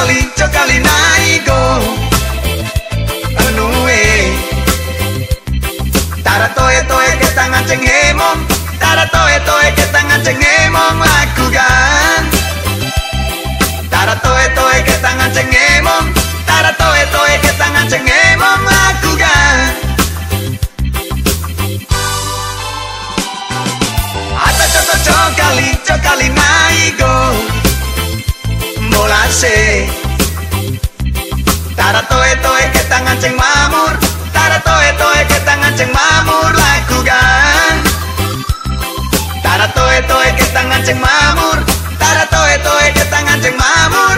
chocali, chocali naigo. Anue Tara toe toe ke tangan ceng hemong. Tara toe toe ke tangan ceng hemong lakukan Tara toe toe ke tangan ceng hemong. Tara toe toe ke tangan ceng hemong lakukan Ata cocok cocali, naigo nase Tara toe toe ketang mamur Tara toe toe ketang anceng mamur lakukan Tara toe toe ketang anceng mamur Tara toe toe ketang anceng mamur